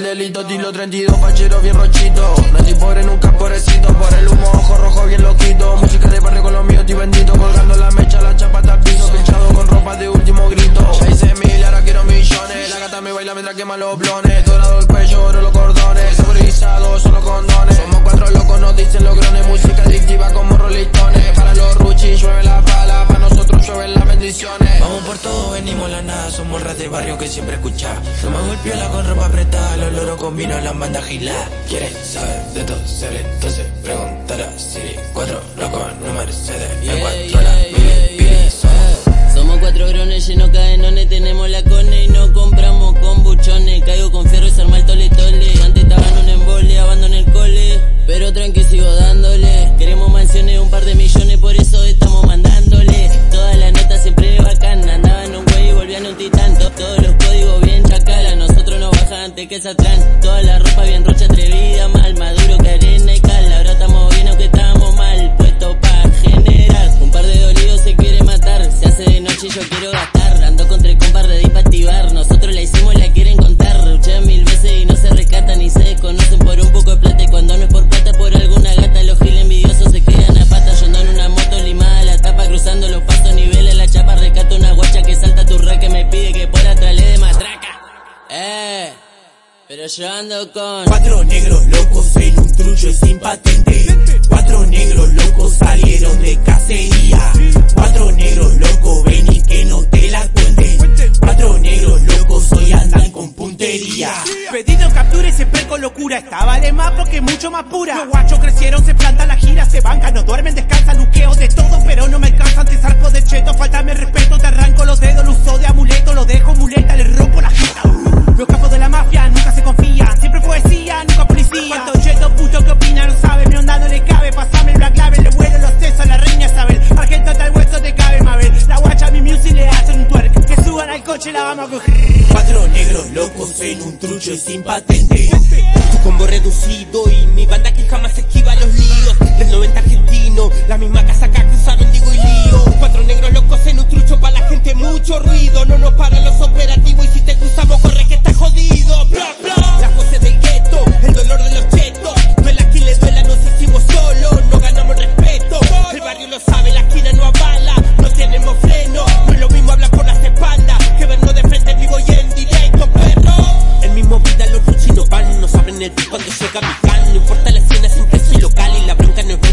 el delito, tilo 32, fachero bien rochito. Nadie pobre, nunca pobrecito, por el humo, ojo rojo bien loquito. Música de barrio con los míos, y bendito, colgando la mecha, la chapa al piso, pinchado con ropa de último grito. Ya hice mil, ahora quiero millones, la gata me baila mientras quema los blones. Somos ras de barrio que siempre escucha. No me golpea con ropa apretada, los loros con vino, las banda gila. Quieres saber de todo, ser entonces preguntar a Siri. Cuatro locos no Mercedes, y cuatro la mili, pili, Somos cuatro grones llenos cadenones, tenemos la cone y no compramos con buchones. Toda la ropa bien rocha atrevida, mal maduro que arena y cal. Ahora estamos bien aunque estamos mal. Puesto para generar. Un par de dolidos se quiere matar. Se hace de noche y yo quiero gastar. Ando contra el compar de para activar. Nosotros la hicimos la Pero yo ando con Cuatro negros locos en un trucho y sin patente. Cuatro negros locos salieron de cacería. Cuatro negros locos, ven y que no te la cuenten. Cuatro negros locos hoy andan con puntería. Pedido captura siempre con locura. Esta vale más porque es mucho más pura. Los guachos crecieron, se plantan la gira, se bancan, no duermen, descansan, luqueo de todo, pero no me alcanzan. Te zarpo de cheto, faltame respeto, Cuatro negros locos en un trucho y sin patente. Tu combo reducido y mi banda que jamás esquiva los líos. Del 90 argentino, capital. No importa la escena, siempre soy local y la bronca no es